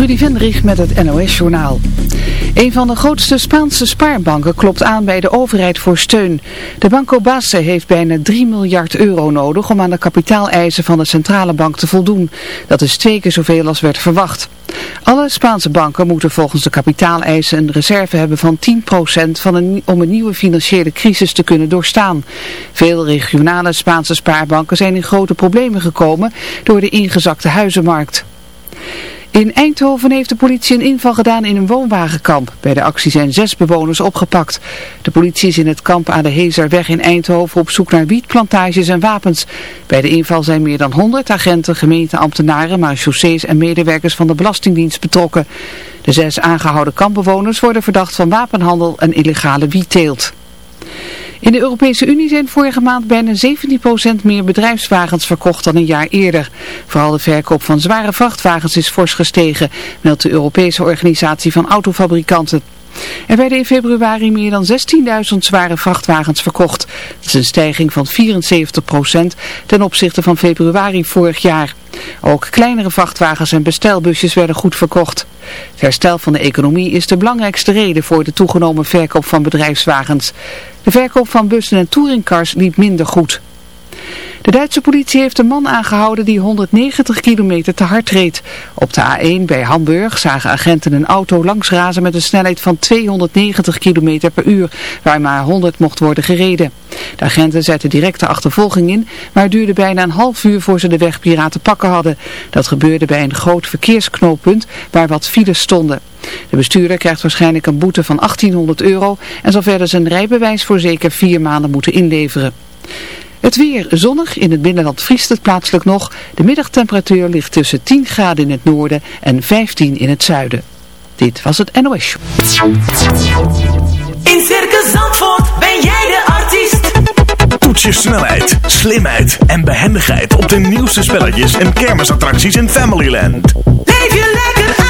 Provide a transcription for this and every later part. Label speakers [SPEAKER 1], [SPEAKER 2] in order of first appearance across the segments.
[SPEAKER 1] Trudy Vendrich met het NOS-journaal. Een van de grootste Spaanse spaarbanken klopt aan bij de overheid voor steun. De Banco Base heeft bijna 3 miljard euro nodig om aan de kapitaaleisen van de centrale bank te voldoen. Dat is twee keer zoveel als werd verwacht. Alle Spaanse banken moeten volgens de kapitaaleisen een reserve hebben van 10% van om een nieuwe financiële crisis te kunnen doorstaan. Veel regionale Spaanse spaarbanken zijn in grote problemen gekomen door de ingezakte huizenmarkt. In Eindhoven heeft de politie een inval gedaan in een woonwagenkamp. Bij de actie zijn zes bewoners opgepakt. De politie is in het kamp aan de Hezerweg in Eindhoven op zoek naar wietplantages en wapens. Bij de inval zijn meer dan 100 agenten, gemeenteambtenaren, marechaussees en medewerkers van de Belastingdienst betrokken. De zes aangehouden kampbewoners worden verdacht van wapenhandel en illegale wietteelt. In de Europese Unie zijn vorige maand bijna 17% meer bedrijfswagens verkocht dan een jaar eerder. Vooral de verkoop van zware vrachtwagens is fors gestegen, meldt de Europese Organisatie van Autofabrikanten. Er werden in februari meer dan 16.000 zware vrachtwagens verkocht. Dat is een stijging van 74% ten opzichte van februari vorig jaar. Ook kleinere vrachtwagens en bestelbusjes werden goed verkocht. Het herstel van de economie is de belangrijkste reden voor de toegenomen verkoop van bedrijfswagens. De verkoop van bussen en touringcars liep minder goed. De Duitse politie heeft een man aangehouden die 190 kilometer te hard reed. Op de A1 bij Hamburg zagen agenten een auto langsrazen met een snelheid van 290 kilometer per uur, waar maar 100 mocht worden gereden. De agenten zetten directe achtervolging in, maar het duurde bijna een half uur voor ze de weg te pakken hadden. Dat gebeurde bij een groot verkeersknooppunt waar wat files stonden. De bestuurder krijgt waarschijnlijk een boete van 1800 euro en zal verder zijn rijbewijs voor zeker vier maanden moeten inleveren. Het weer zonnig, in het binnenland vriest het plaatselijk nog. De middagtemperatuur ligt tussen 10 graden in het noorden en 15 in het zuiden. Dit was het NOS
[SPEAKER 2] In Circus Zandvoort ben jij de artiest.
[SPEAKER 3] Toets je snelheid, slimheid en behendigheid op de nieuwste spelletjes en kermisattracties in Familyland.
[SPEAKER 2] Leef je lekker uit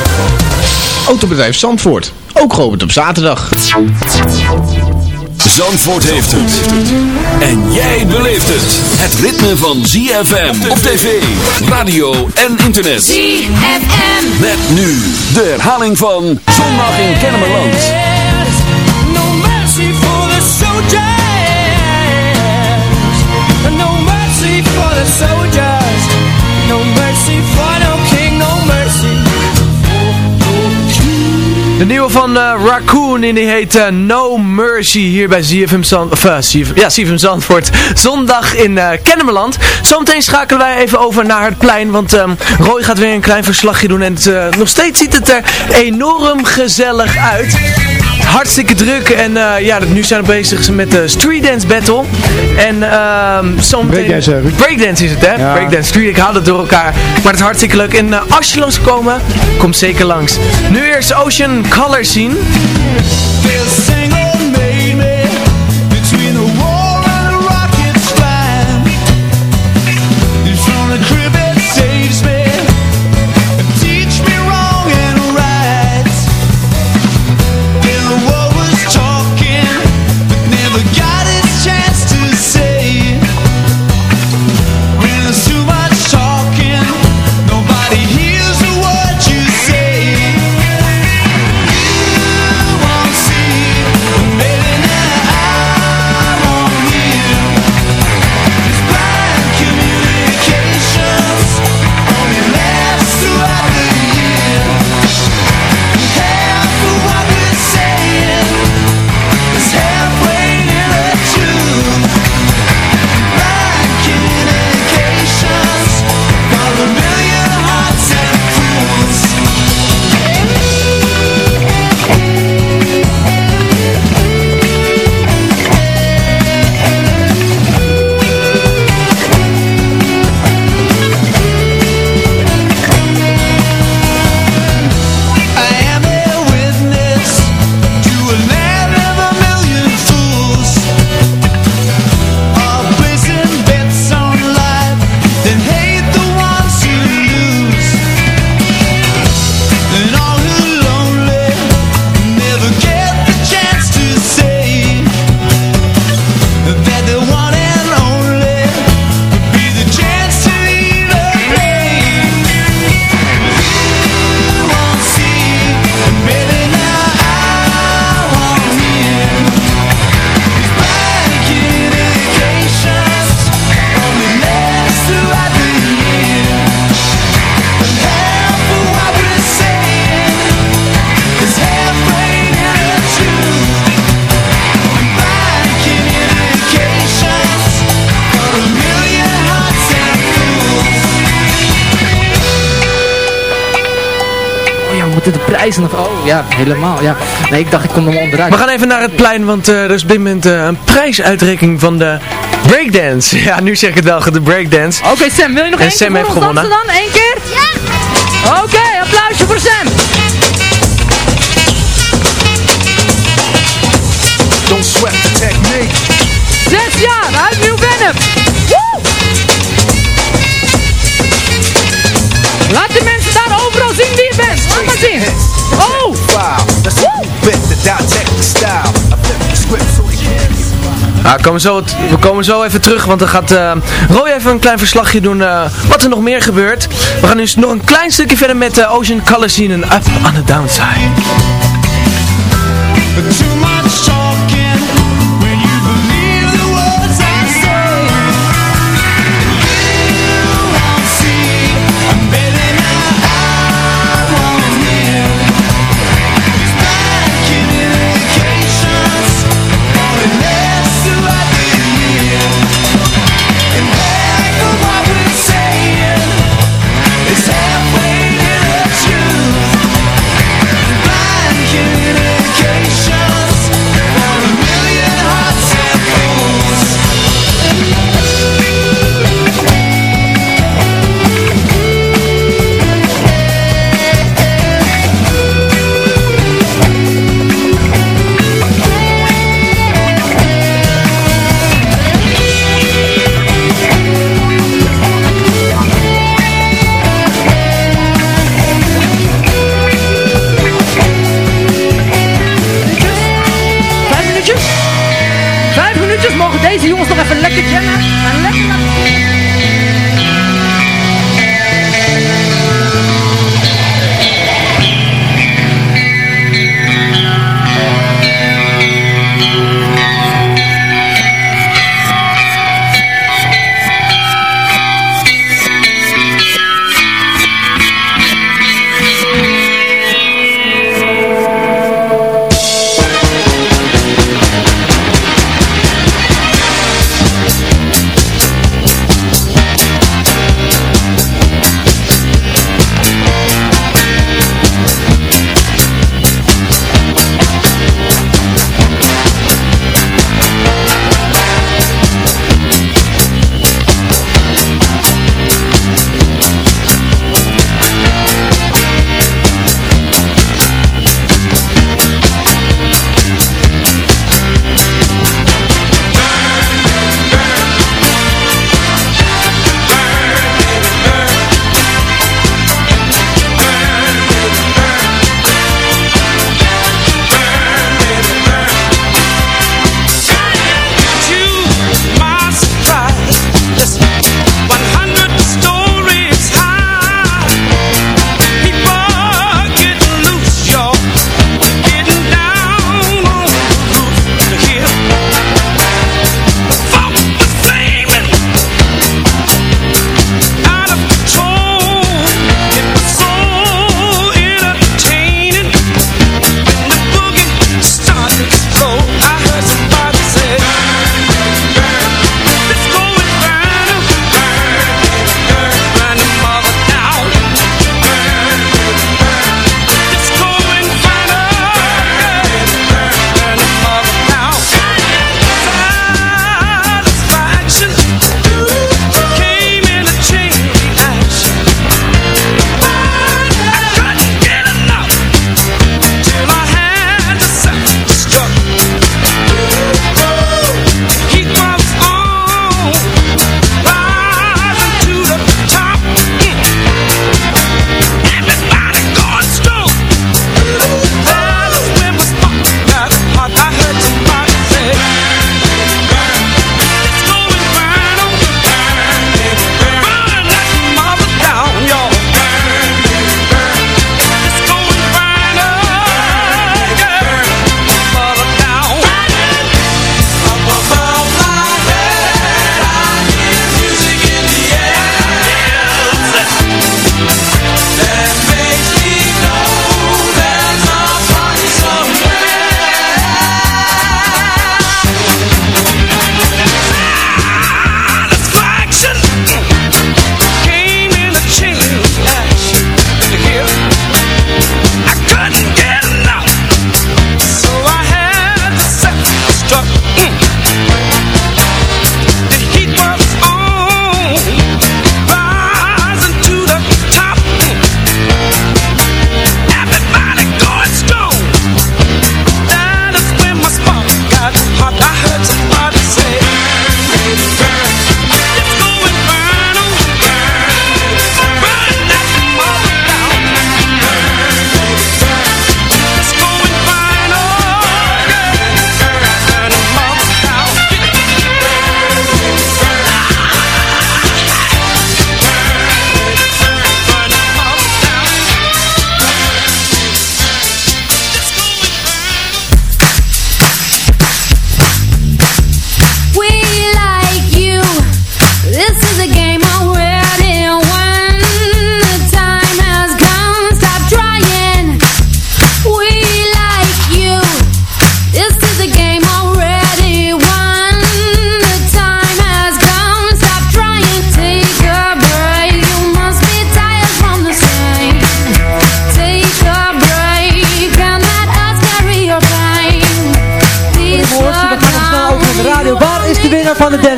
[SPEAKER 4] Autobedrijf Zandvoort. Ook geopend op zaterdag.
[SPEAKER 5] Zandvoort heeft het. En jij beleeft het. Het ritme van ZFM op tv, radio en internet.
[SPEAKER 2] ZFM.
[SPEAKER 5] Met nu de herhaling van Zondag in Kennemerland.
[SPEAKER 2] No mercy for the soldiers. No mercy for the soldiers. No mercy for no
[SPEAKER 6] De nieuwe van eh, Raccoon en die heet eh, No Mercy hier bij ZFM, Zand, of, eh, ja, Zandvoort. Zondag in Kennemerland. Zometeen schakelen wij even over naar het plein, want ehm, Roy gaat weer een klein verslagje doen. En het, nog steeds ziet het er enorm gezellig uit. Hartstikke druk en ja, nu zijn we bezig met de Street Dance Battle. En ehm zometeen...
[SPEAKER 7] Breakdance.
[SPEAKER 6] Breakdance is het hè?
[SPEAKER 7] Ja.
[SPEAKER 6] Breakdance, Street, ik haal het door elkaar. Maar het is hartstikke leuk. En als je langs komen, kom zeker langs. Nu eerst Ocean Color zien.
[SPEAKER 7] Nog... Oh, ja, helemaal, ja. Nee, ik dacht ik kom er maar onderuit.
[SPEAKER 8] We gaan even naar het plein, want eh, er is op dit moment eh, een prijsuitreiking van de breakdance. Ja, nu zeg ik het wel, de breakdance.
[SPEAKER 7] Oké, Sam, wil je nog
[SPEAKER 8] En
[SPEAKER 7] één
[SPEAKER 8] Sam
[SPEAKER 7] keer
[SPEAKER 8] heeft gewonnen.
[SPEAKER 7] dansen dan? Eén keer? Ja! Oké, applausje voor Sam!
[SPEAKER 9] Don't sweat the technique.
[SPEAKER 7] Zes jaar uit Nieuw-Vennep! Woe! Laat de mensen daar overal zien wie je bent! Laat maar zien!
[SPEAKER 8] We, komen zo, het- we komen zo even terug, want dan gaat eh, Roy even een klein verslagje doen eh, wat er nog meer gebeurt. We gaan nu nog een klein stukje verder met eh, Ocean Color zien en Up on the Downside.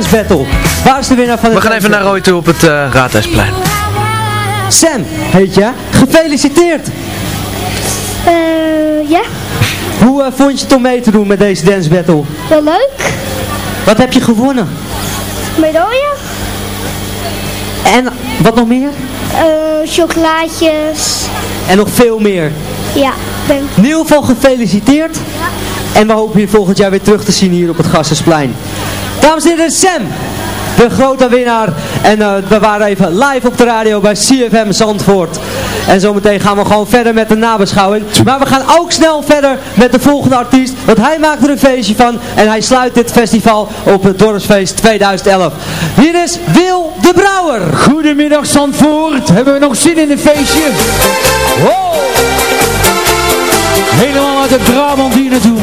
[SPEAKER 10] Dance Battle? Waar is de winnaar van de
[SPEAKER 6] We gaan even naar Roy toe op het eh Raadhuisplein.
[SPEAKER 10] Sam, heet je? Gefeliciteerd!
[SPEAKER 11] Eh, ja,
[SPEAKER 10] Hoe eh, vond je het om mee te doen met deze Dance Battle?
[SPEAKER 11] wel leuk.
[SPEAKER 10] Wat heb je gewonnen?
[SPEAKER 11] Medaille,
[SPEAKER 10] En wat nog meer?
[SPEAKER 11] eh, chocolaatjes.
[SPEAKER 10] En nog veel meer.
[SPEAKER 11] Ja, denk
[SPEAKER 10] In ieder geval gefeliciteerd. En we hopen je volgend jaar weer terug te zien hier op het Gassersplein. Dames en heren, Sam, de grote winnaar. En eh, we waren even live op de radio bij CFM Zandvoort. En zometeen gaan we gewoon verder met de nabeschouwing. Maar we gaan ook snel verder met de volgende artiest. Want hij maakt er een feestje van. En hij sluit dit festival op het Dorpsfeest 2011. Hier is Wil de Brouwer.
[SPEAKER 12] Goedemiddag Zandvoort, hebben we nog zin in een feestje? Wow! Helemaal uit het Brabant hier naartoe.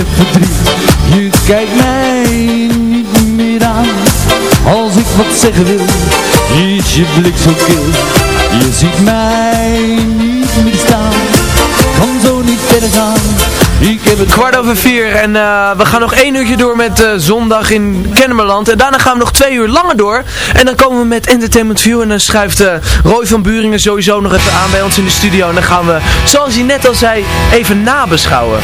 [SPEAKER 12] Hebt verdriet. Je kijkt mij niet meer aan. Als ik wat zeggen wil, is je blik zo kil. Je ziet mij niet meer staan. Kan zo niet verder gaan.
[SPEAKER 6] Kwart over vier en eh, we gaan nog één uurtje door met eh, zondag in Kennemerland. En daarna gaan we nog twee uur langer door. En dan komen we met Entertainment View en dan schuift eh, Roy van Buringen sowieso nog even aan bij ons in de studio. En dan gaan we, zoals hij net al zei, even nabeschouwen.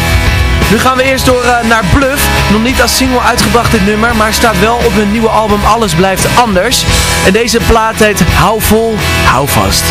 [SPEAKER 6] Nu gaan we eerst door naar Bluff. Nog niet als single uitgebracht dit nummer, maar staat wel op hun nieuwe album Alles Blijft Anders. En deze plaat heet Hou Vol, Hou Vast.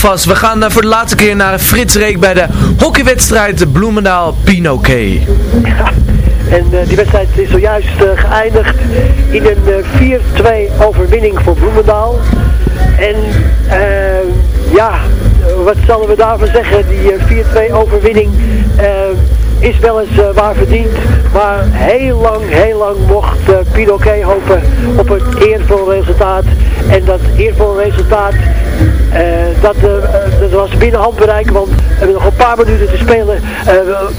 [SPEAKER 6] We gaan eh, voor de laatste keer naar Frits Reek bij de hockeywedstrijd Bloemendaal-Pinoquet.
[SPEAKER 13] En eh, die wedstrijd is zojuist eh, geëindigd in een eh, 4-2 overwinning voor Bloemendaal. En ja, wat zullen we daarvan zeggen? Die eh, 4-2 overwinning is wel eens waar verdiend. Maar heel lang, heel lang mocht Pinoquet hopen op een eervol resultaat. En dat eervol resultaat, dat, eh, eh, dat was binnen handbereik. Want we hebben nog een paar minuten te spelen. Eh,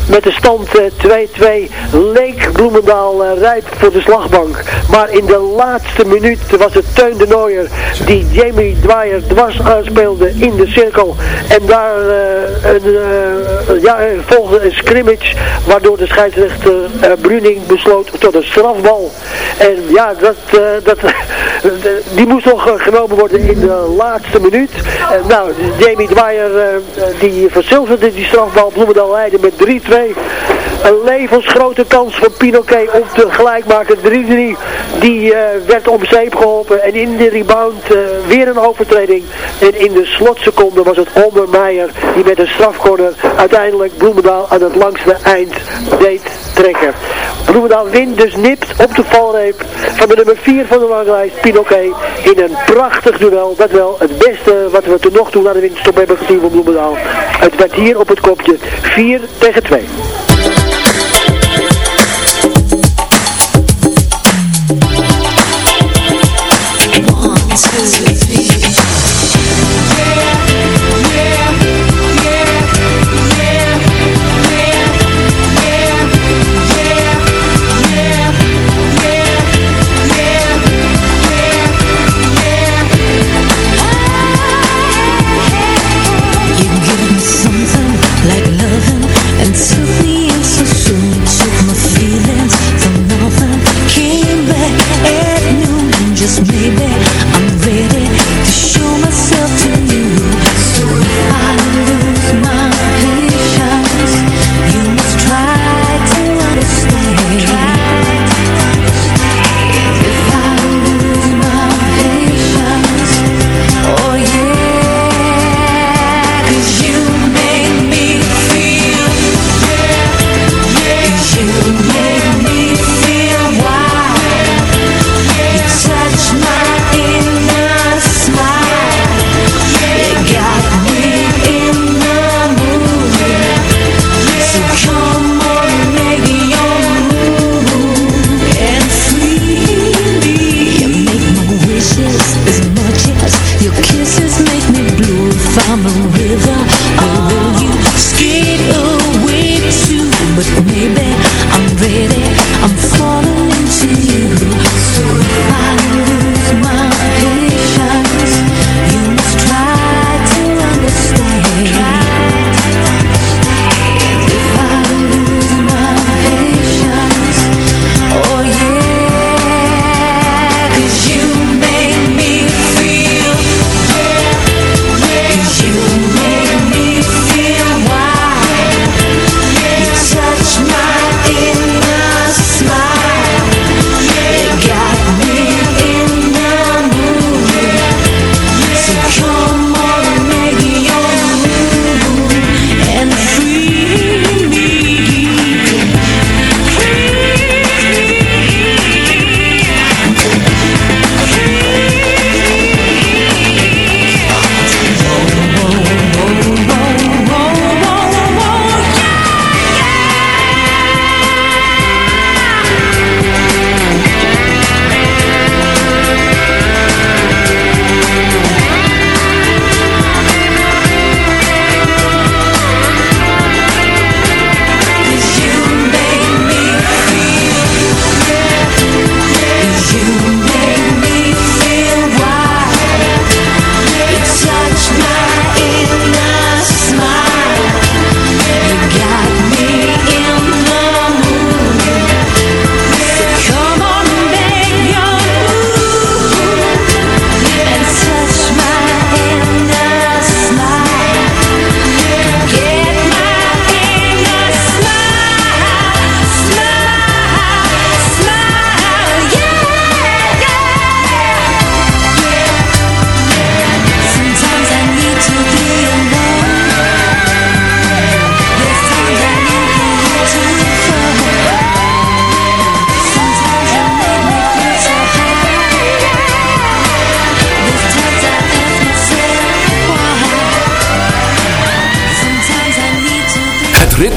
[SPEAKER 13] met de stand eh, 2-2 leek Bloemendaal eh, rijp voor de slagbank. Maar in de laatste minuut was het Teun de Nooier die Jamie Dwyer dwars aanspeelde in de cirkel. En daar eh, een, eh, ja, volgde een scrimmage waardoor de scheidsrechter eh, Bruning besloot tot een strafbal. En ja, dat, eh, dat, die moest nog eh, genomen worden in de laatste minuut. En nou, Jamie Dwyer eh, eh, die verzilverde die strafbal Bloemendaal leidde met 3-2. Een levensgrote kans voor Pinoquet om te gelijkmaken. 3-3 die eh, werd om zeep geholpen. En in de rebound eh, weer een overtreding. En in de slotseconde was het Homer Meijer die met een strafcorner uiteindelijk Bloemendaal aan het langste eind deed trekken. Bloemendaal wint dus nipt op de valreep van de nummer 4 van de ranglijst, Pinoquet, in een prachtig duel. Dat wel het beste wat we tot nog toe naar de winterstop hebben gezien van Bloemendaal. Het werd hier op het kopje 4 tegen 2.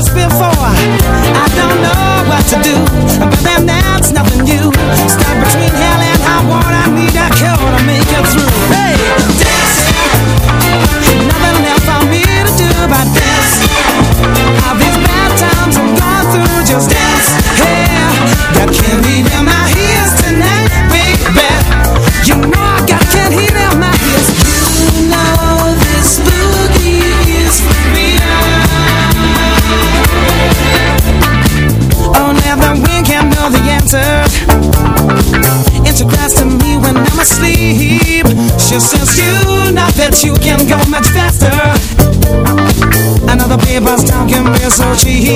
[SPEAKER 2] this before. I don't know what to do, but then that's nothing new. Stop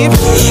[SPEAKER 6] leave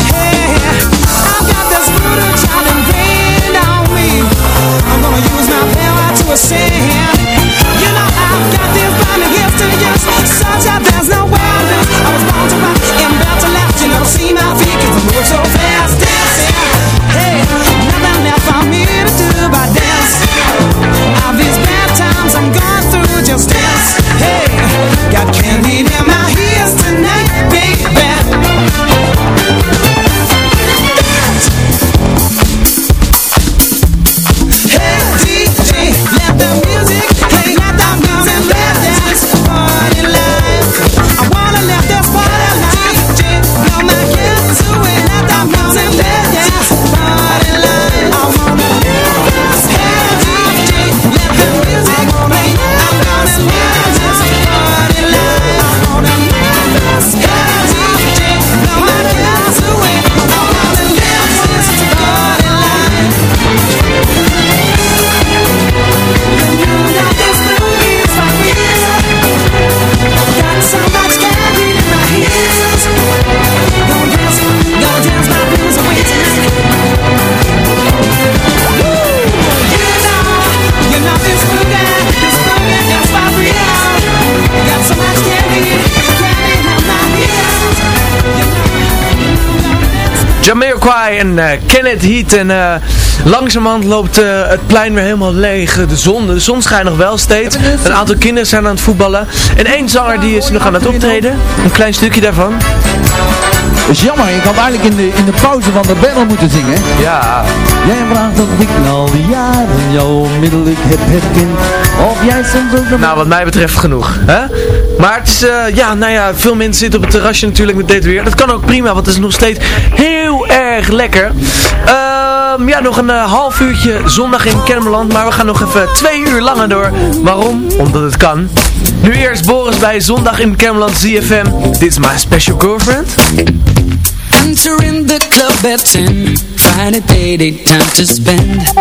[SPEAKER 6] En uh, Kenneth Heat. En uh, langzamerhand loopt eh, het plein weer helemaal leeg. De zon, de zon schijnt nog wel steeds. Een aantal kinderen zijn aan het voetballen. En één zanger die is nog aan het optreden. Een klein stukje daarvan.
[SPEAKER 12] is jammer, ik had eigenlijk in de, in de pauze van de battle moeten zingen.
[SPEAKER 6] Ja.
[SPEAKER 12] Jij vraagt dat ik al die jaren jou onmiddellijk heb herkend. Of jij soms ook nog...
[SPEAKER 6] Nou, wat mij betreft genoeg. Hè? Maar het is, ja, nou ja, veel mensen zitten op het terrasje natuurlijk met dit weer. Dat kan ook prima, want het is nog steeds heel erg erg lekker. Uh, ja, nog een uh, half uurtje zondag in Kemmeland, Maar we gaan nog even twee uur langer door. Waarom? Omdat het kan. Nu eerst Boris bij Zondag in Kemmeland ZFM. Dit is my special girlfriend.
[SPEAKER 14] Enter in the club at 10. Friday day, day time to spend.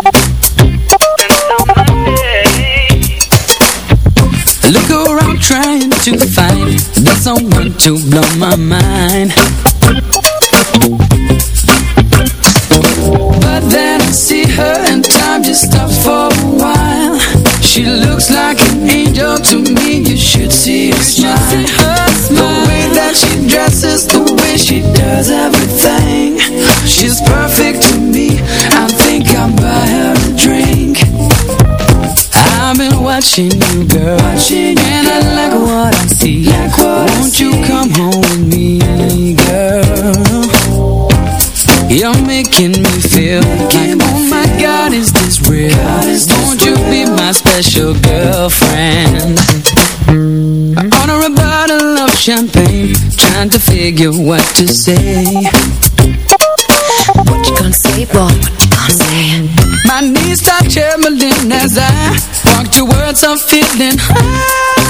[SPEAKER 14] Look around trying to find there's someone to blow my mind. see her and time just stops for a while. She looks like an angel to me, you should see her smile, see her smile. The way that she dresses, the way she does everything. She's perfect to me, I think I'll buy her a drink. I've been watching you, girl, watching you, and girl. I like what I see. Like what Won't you come home with me, girl? You're making special girlfriend I order a bottle of champagne Trying to
[SPEAKER 15] figure what
[SPEAKER 14] to say What you gonna say, boy? What you gonna say? My knees start trembling as I Walk towards I'm feeling high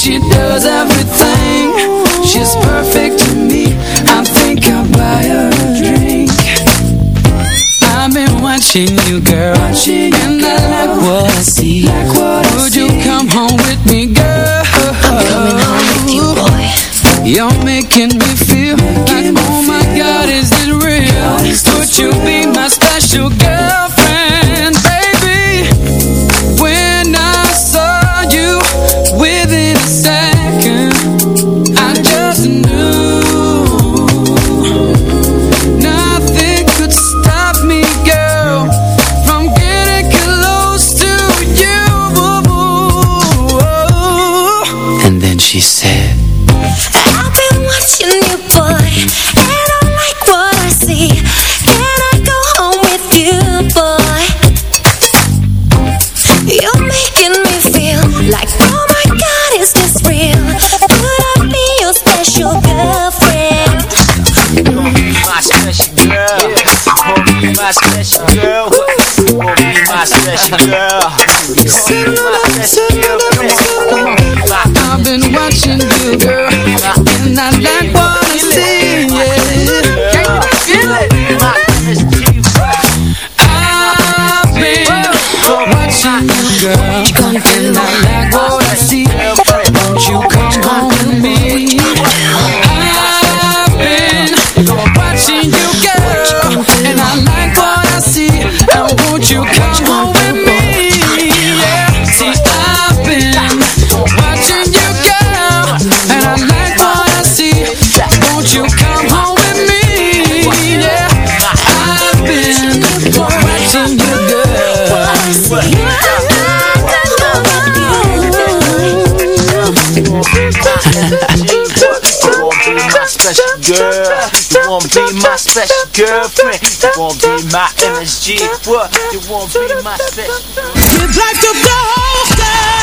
[SPEAKER 14] she does everything. She's perfect to me. I think I'll buy her a drink. I've been watching you
[SPEAKER 8] Sing You be my be my You be my
[SPEAKER 2] Je blijft op de hoogte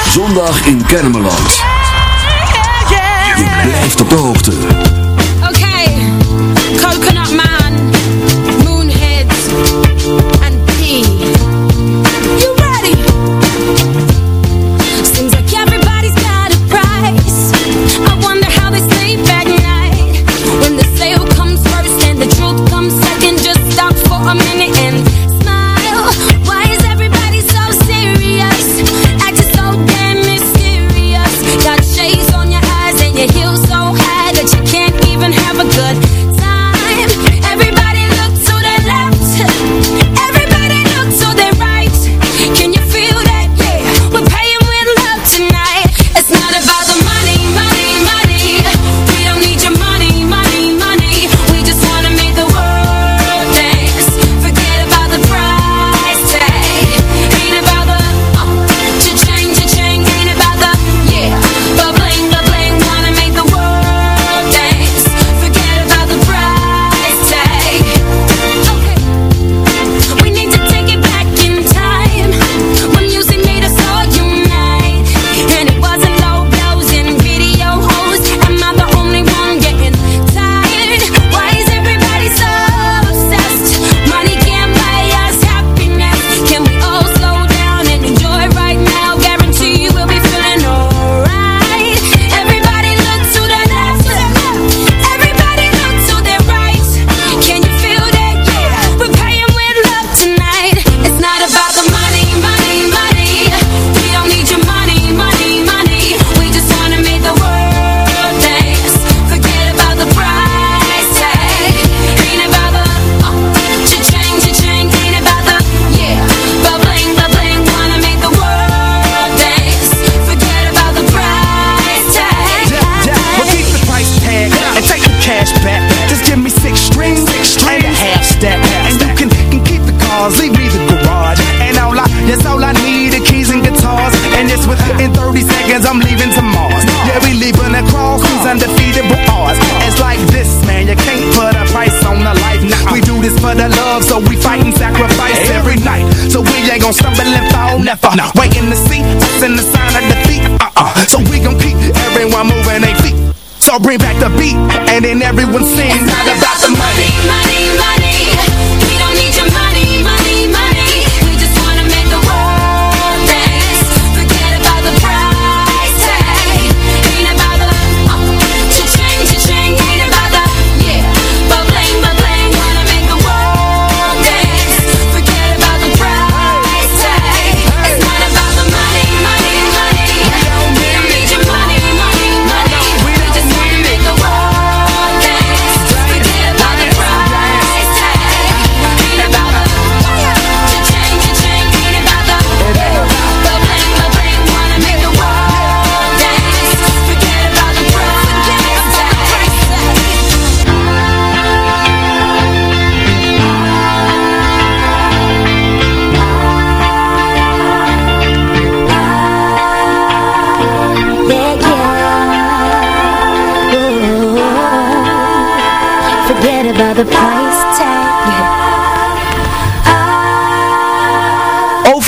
[SPEAKER 16] Zondag in Kennemerland. Je blijft op de hoogte. Oké okay.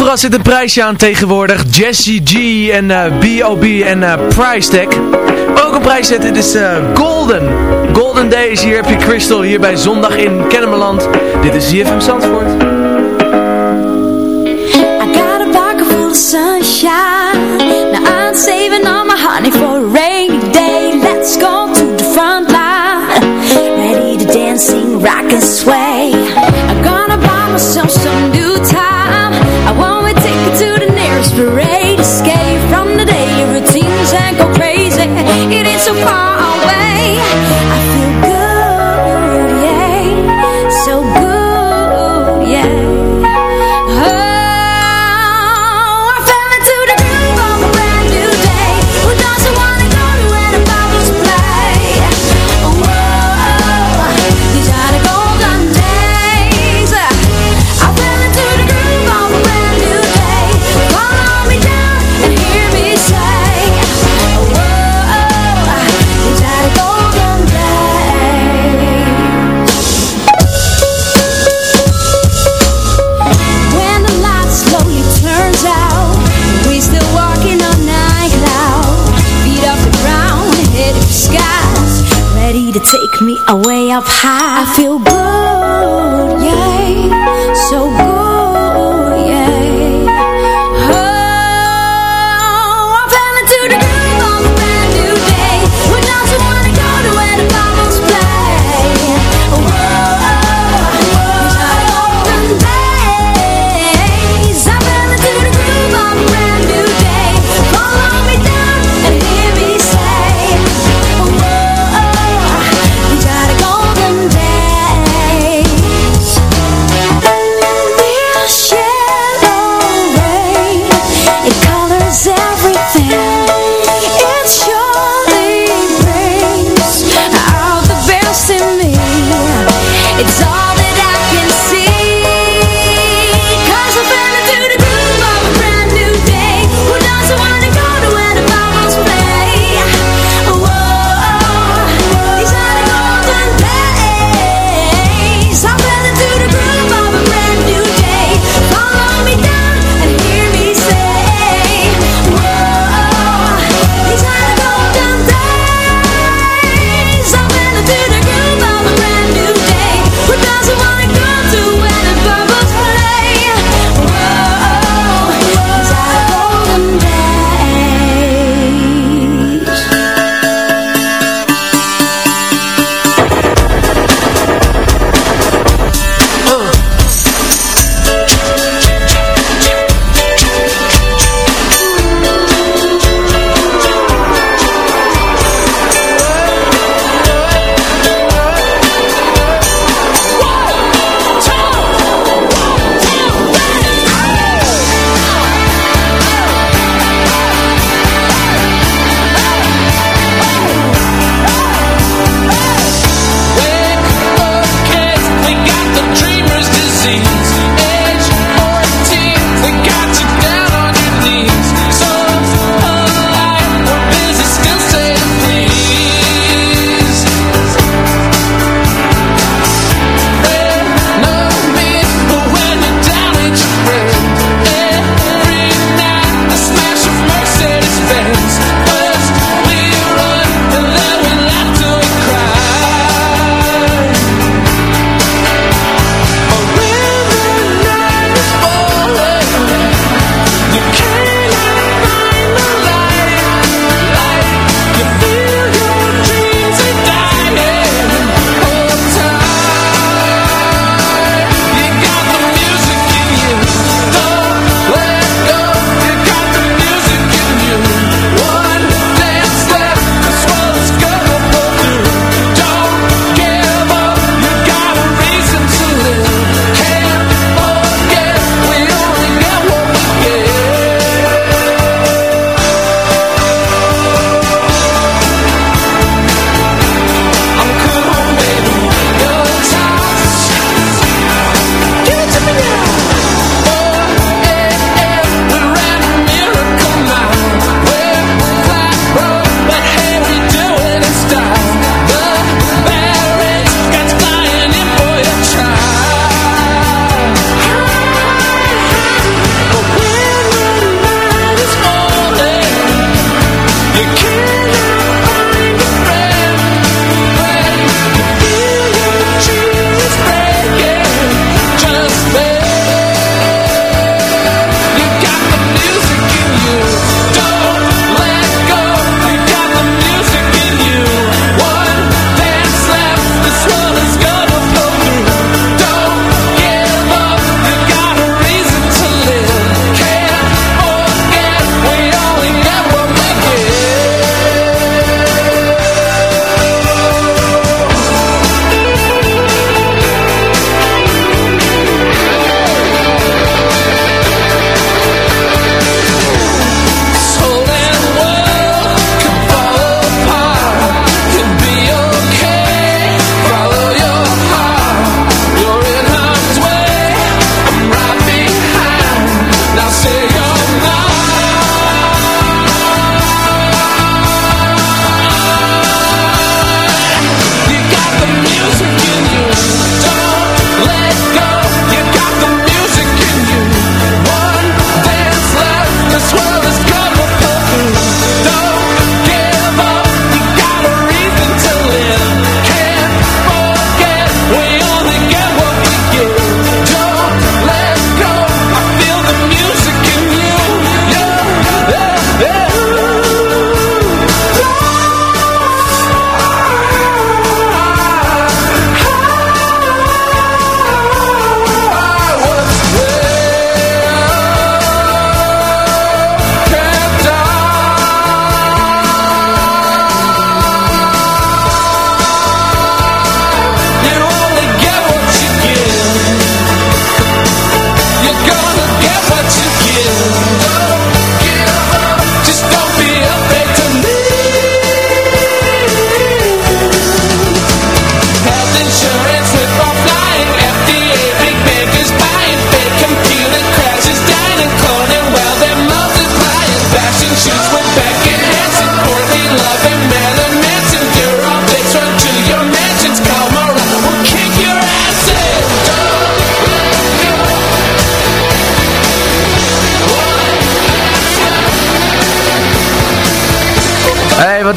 [SPEAKER 6] Overal zit een prijsje aan tegenwoordig. Jesse G en eh, uh, B.O.B. en uh, Price Tag. Ook een prijs zetten, dit is uh, Golden. Golden Day is hier, heb je Crystal, hier bij Zondag in Kennemerland. Dit is ZFM Zandvoort.
[SPEAKER 16] I got a pocket full of sunshine. Now I'm saving all my honey for a rainy day. Let's go to the front line. Ready to dancing, rock and
[SPEAKER 6] sweat.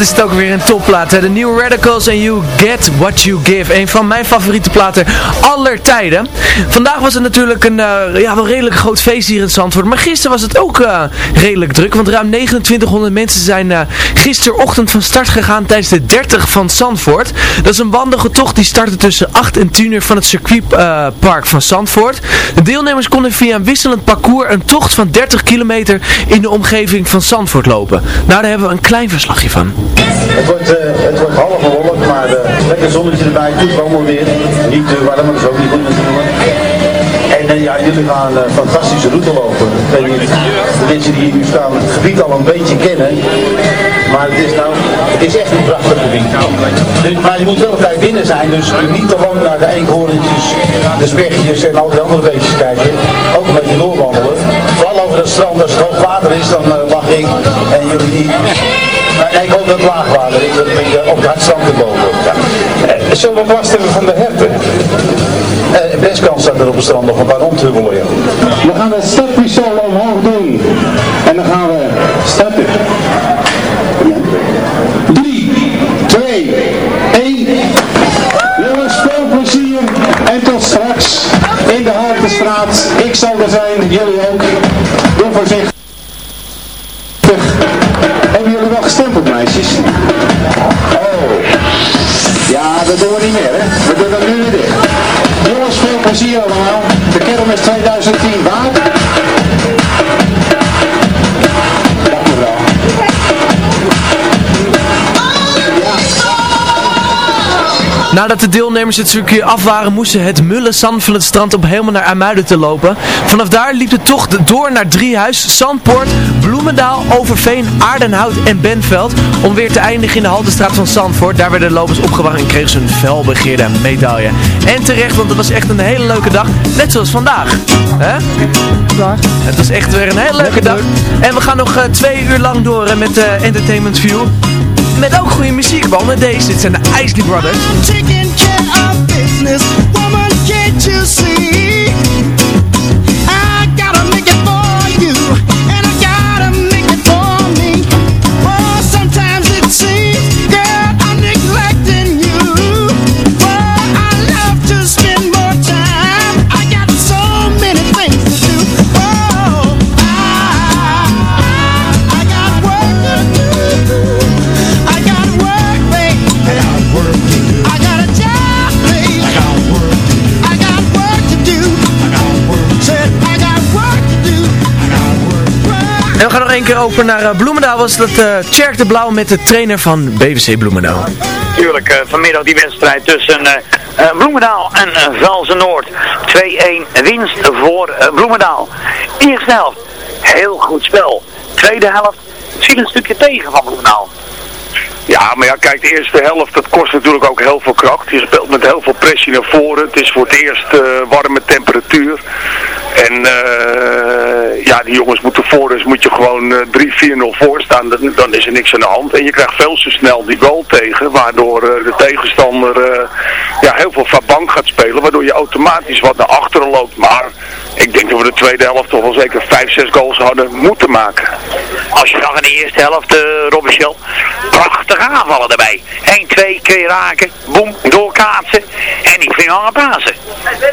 [SPEAKER 6] Is het ook weer een topplaat. De New Radicals en You Get What You Give. Een van mijn favoriete platen aller tijden. Vandaag was het natuurlijk een eh, ja, wel redelijk groot feest hier in Zandvoort. Maar gisteren was het ook eh, redelijk druk. Want ruim 2900 mensen zijn uh, gisterochtend van start gegaan tijdens de 30 van Zandvoort. Dat is een wandige tocht die startte tussen 8 en 10 uur van het circuitpark van Zandvoort. De deelnemers konden via een wisselend parcours een tocht van 30 kilometer in de omgeving van Zandvoort lopen. Nou, daar hebben we een klein verslagje van.
[SPEAKER 17] Het wordt, eh, het wordt half bewolkt, maar eh, lekker zonnetje erbij, goed wandelweer. Niet te warm, maar ook niet goed. En eh, ja, jullie gaan een fantastische route lopen. Ik weet niet, de mensen die hier nu staan het gebied al een beetje kennen. Maar het is nou, het is echt een prachtig gebied. Dus, maar je moet wel tijd binnen zijn, dus niet te lang naar de eekhoorntjes, de spechtjes en al die andere beestjes kijken. Ook een beetje doorwandelen. Vooral over het strand, als het hoog water is, dan eh, mag ik en jullie dat het laag water is, dat een beetje op het te boven. Ja. Eh, Zullen we last hebben van de herten? Eh, best kans er op het strand nog een paar rondhubbelen. Ja.
[SPEAKER 18] We gaan het stappiesol omhoog doen. En dan gaan we starten. 3, 2, 1. Jongens, veel plezier. En tot straks in de Hartenstraat. Ik zal er zijn, jullie ook. Hebben jullie wel gestempeld, meisjes? Oh. Ja, dat doen we niet meer, hè. We doen dat nu weer. Jongens, veel plezier allemaal. De kermis 2010 waard.
[SPEAKER 6] Nadat de deelnemers het circuit af waren, moesten het mullen zand van het strand op helemaal naar Amuiden te lopen. Vanaf daar liep de tocht door naar Driehuis, Zandpoort, Bloemendaal, Overveen, Aardenhout en Benveld. Om weer te eindigen in de Haltestraat van Zandvoort. Daar werden de lopers opgewacht en kregen ze een felbegeerde medaille. En terecht, want het was echt een hele leuke dag. Net zoals vandaag. Hè? Het was echt weer een hele leuke dag. En we gaan nog eh, twee uur lang door eh, met eh, Entertainment View. Met ook goede muziek, want deze, dit zijn de Isley Brothers.
[SPEAKER 2] taking care of business. Woman, can't you see?
[SPEAKER 6] Één keer open naar eh, Bloemendaal. Was dat eh Tjerk de Blauw met de trainer van BVC Bloemendaal.
[SPEAKER 19] Tuurlijk, eh, vanmiddag die wedstrijd tussen eh, eh, Bloemendaal en eh, Velzen Noord. 2-1 winst voor eh, Bloemendaal. Eerste helft, heel goed spel. Tweede helft, het viel een stukje tegen van Bloemendaal.
[SPEAKER 20] Ja, maar ja, kijk, de eerste helft, dat kost natuurlijk ook heel veel kracht. Je speelt met heel veel pressie naar voren. Het is voor het eerst warme temperatuur. En eh, ja, die jongens moeten voor, dus moet je gewoon eh 3-4-0 voor staan. Dan, dan is er niks aan de hand. En je krijgt veel te snel die goal tegen, waardoor eh, de tegenstander eh, ja, heel veel van bank gaat spelen. Waardoor je automatisch wat naar achteren loopt. Maar ik denk dat we de tweede helft toch wel zeker 5, 6 goals hadden moeten maken.
[SPEAKER 19] Als je zag in de eerste helft, uh, prachtige aanvallen erbij. 1, 2 keer raken, boem, doorkaatsen en die ging aan pasen.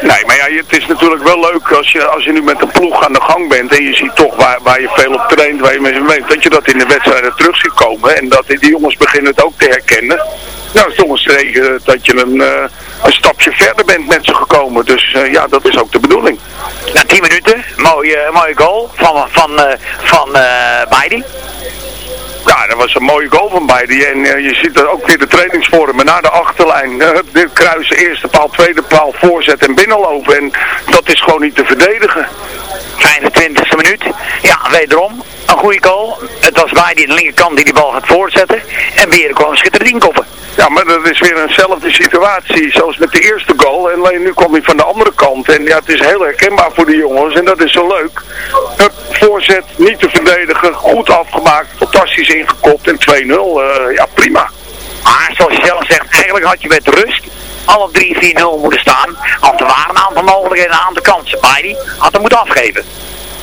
[SPEAKER 20] Nee, maar ja, het is natuurlijk wel leuk als je, als je nu met een ploeg aan de gang bent en je ziet toch waar, waar je veel op traint, waar je mee weet, dat je dat in de wedstrijden terug ziet komen en dat die jongens beginnen het ook te herkennen. Nou, het is toch een dat je een, eh, een stapje verder bent met ze gekomen. Dus eh, ja, dat is ook de bedoeling.
[SPEAKER 19] Na 10 minuten, mooie, mooie goal van, van, eh, van eh Beidi.
[SPEAKER 20] Ja, dat was een mooie goal van beide. En eh, je ziet er ook weer de trainingsvormen naar de achterlijn. Dit kruisen, eerste paal, tweede paal, voorzet en binnenlopen. En dat is gewoon niet te verdedigen.
[SPEAKER 19] 25e minuut. Ja, wederom een goede goal. Het was Beidi aan de linkerkant die die bal gaat voortzetten. En Beren kwam schitterend inkoppen.
[SPEAKER 20] Ja, maar dat is weer eenzelfde situatie zoals met de eerste goal. En alleen nu komt hij van de andere kant. En ja, het is heel herkenbaar voor de jongens. En dat is zo leuk. Hup, voorzet, niet te verdedigen. Goed afgemaakt. Fantastisch ingekopt. En 2-0. eh, ja, prima.
[SPEAKER 19] Maar zoals je zelf zegt, eigenlijk had je met rust alle 3-4-0 moeten staan. Want er waren een aantal mogelijkheden aan de kant. Beidi had hem moeten afgeven.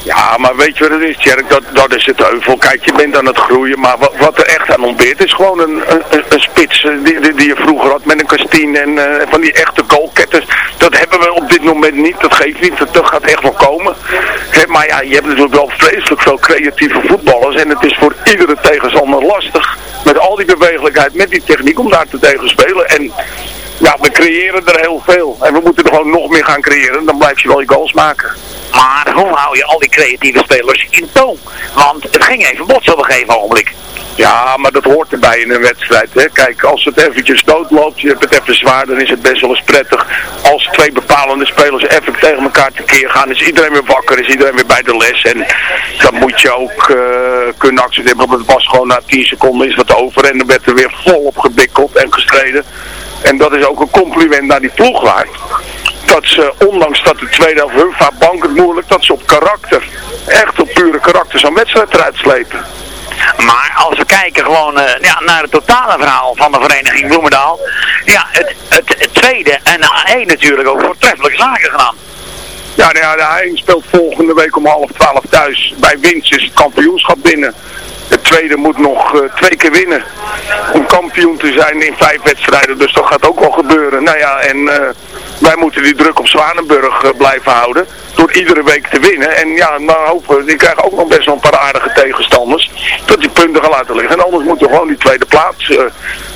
[SPEAKER 20] Ja, maar weet je wat het is, Tjerk? Dat, dat is het heuvel. Kijk, je bent aan het groeien, maar wat, wat er echt aan ontbeert is gewoon een, een, een- spits eh, die, die, je vroeger had met een kastien en eh, van die echte goalketters. Dat hebben we op dit moment niet, dat geeft niet, dat, gaat echt wel komen. Maar ja, je hebt natuurlijk wel vreselijk veel creatieve voetballers en het is voor iedere tegenstander lastig. Met al die bewegelijkheid, met die techniek om daar te tegen spelen. En ja, we creëren er heel veel. En we moeten er gewoon nog meer gaan creëren, dan blijf je wel je goals maken.
[SPEAKER 19] Maar hoe hou je al die creatieve spelers in toon? Want het ging even botsen op een gegeven ogenblik.
[SPEAKER 20] Ja, maar dat hoort erbij in een wedstrijd. Hè. Kijk, als het eventjes doodloopt, je hebt het even zwaar, dan is het best wel eens prettig. Als twee bepalende spelers even tegen elkaar tekeer gaan, is iedereen weer wakker, is iedereen weer bij de les. En dat moet je ook eh, kunnen accepteren, want het was gewoon na 10 seconden is wat over. En dan werd er weer volop gebikkeld en gestreden. En dat is ook een compliment naar die ploegwaard. Dat ze, ondanks dat de tweede helft hun vaak bankend moeilijk, dat ze op karakter, echt op pure karakter, zo'n wedstrijd eruit slepen.
[SPEAKER 19] Maar als we kijken gewoon eh, ja, naar het totale verhaal van de vereniging Bloemendaal. Ja, het, het, het tweede en de A1 natuurlijk ook voortreffelijke zaken gedaan.
[SPEAKER 20] Ja, nou ja, de A1 speelt volgende week om half twaalf thuis. Bij winst is het kampioenschap binnen. De tweede moet nog eh, twee keer winnen om kampioen te zijn in vijf wedstrijden. Dus dat gaat ook wel gebeuren. Nou ja, en eh, wij moeten die druk op Zwanenburg eh, blijven houden. Door iedere week te winnen. En ja, nou hopen we, die krijgen ook nog best wel een paar aardige tegenstanders. Dat die punten gaan laten liggen. En anders moeten we gewoon die tweede plaats eh,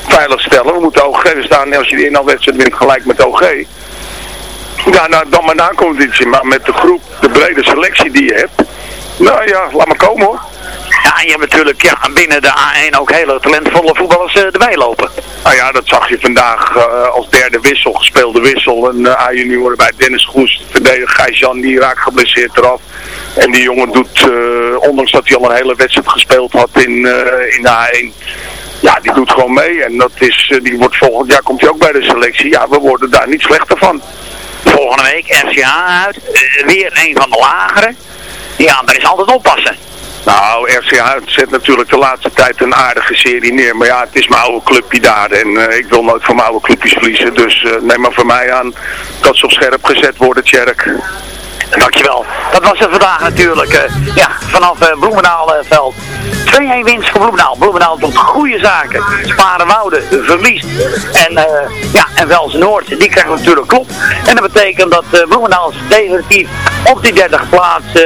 [SPEAKER 20] veilig stellen. We moeten OG staan. En als je die inhaalwedstrijd wint gelijk met OG. Ja, nou, dan maar na conditie. Maar met de groep, de brede selectie die je hebt. Nou ja, laat maar komen hoor.
[SPEAKER 19] Ja, en je hebt natuurlijk ja, binnen de A1 ook hele talentvolle voetballers eh, erbij lopen.
[SPEAKER 20] Nou ja, dat zag je vandaag eh, als derde wissel, gespeelde wissel. Een uh, A-junior bij Dennis Goes, verdediger Gijs-Jan, die raakt geblesseerd eraf. En die jongen doet, eh, ondanks dat hij al een hele wedstrijd gespeeld had in, eh, in de A1... Ja, die doet gewoon mee en dat is, eh, die wordt volgend jaar komt hij ook bij de selectie. Ja, we worden daar niet slechter van.
[SPEAKER 19] Volgende week FCA uit. eh, weer een van de lagere. Ja, daar is altijd oppassen.
[SPEAKER 20] Nou, RCH zet natuurlijk de laatste tijd een aardige serie neer. Maar ja, het is mijn oude clubje daar. En eh, ik wil nooit van mijn oude clubjes verliezen. Dus eh, neem maar voor mij aan dat ze op scherp gezet worden, Tjerk.
[SPEAKER 19] Dankjewel. Dat was het vandaag natuurlijk. eh, ja, vanaf uh, Bloemendaalveld. 2-1 winst voor Bloemendaal. Bloemendaal doet goede zaken. Sparenwoude verliest. En, eh ja, en Wels Noord, die krijgt natuurlijk klop. En dat betekent dat uh, Bloemendaal definitief op die derde plaats uh,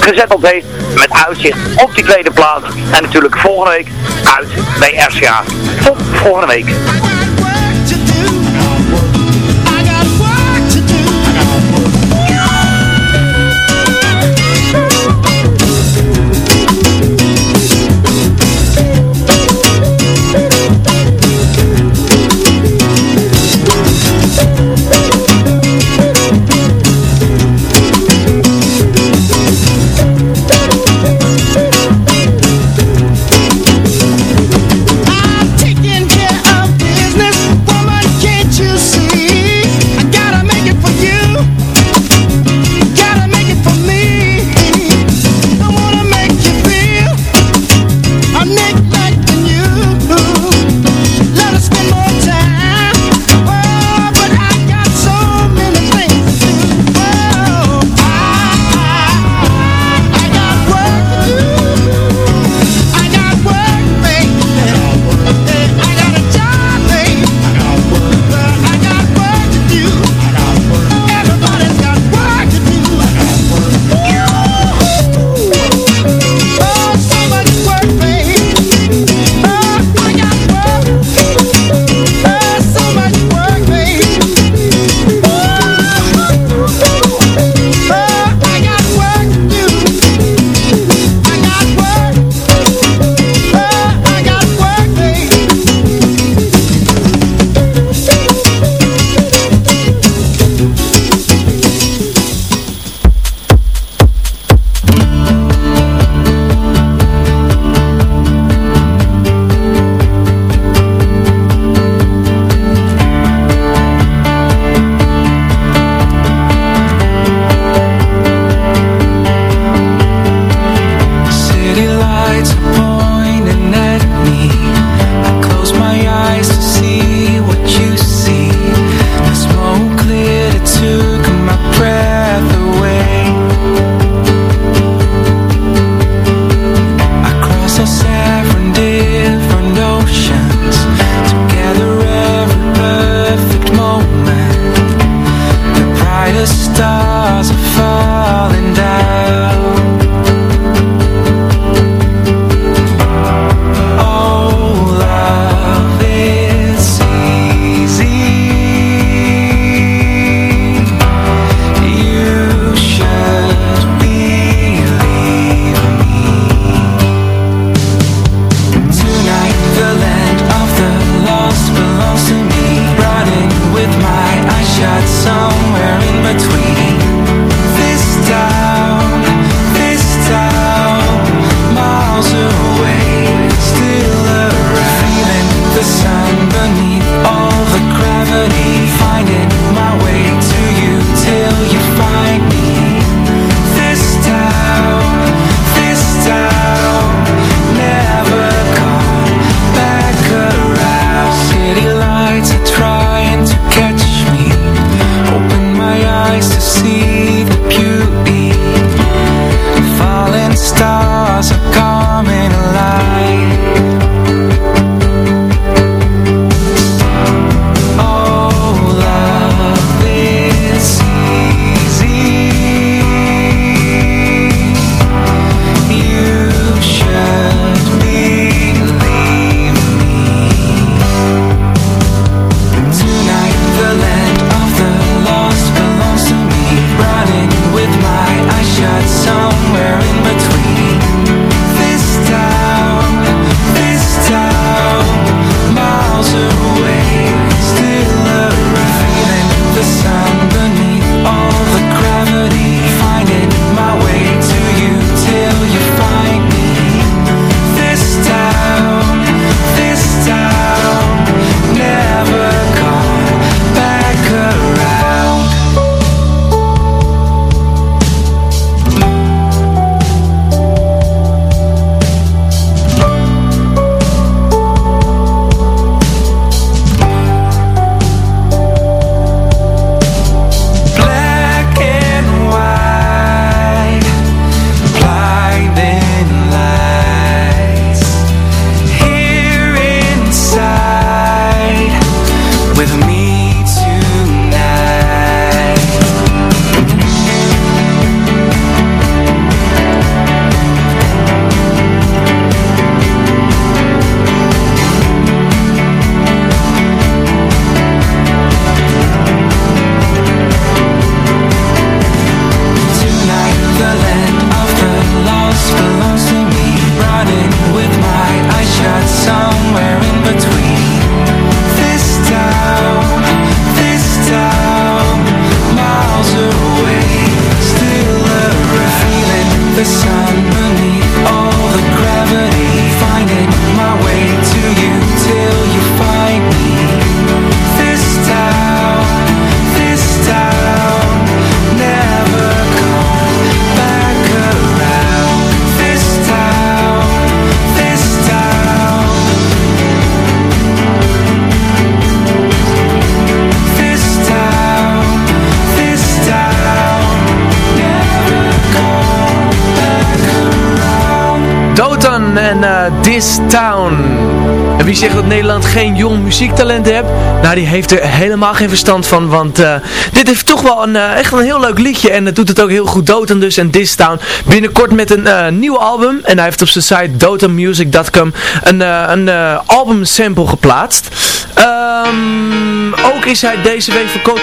[SPEAKER 19] gezet op heeft. Met uitzicht op die tweede plaats. En natuurlijk volgende week uit bij RCA. Tot volgende week.
[SPEAKER 6] geen jong muziektalent hebt. Nou, die heeft er helemaal geen verstand van. Want eh, dit heeft toch wel een, eh, echt een heel leuk liedje. En het doet het ook heel goed. Dotan dus en This Town. Binnenkort met een eh, nieuw album. En hij heeft op zijn site dotanmusic.com een, een albumsample geplaatst. Ehm, ook is hij deze week verkocht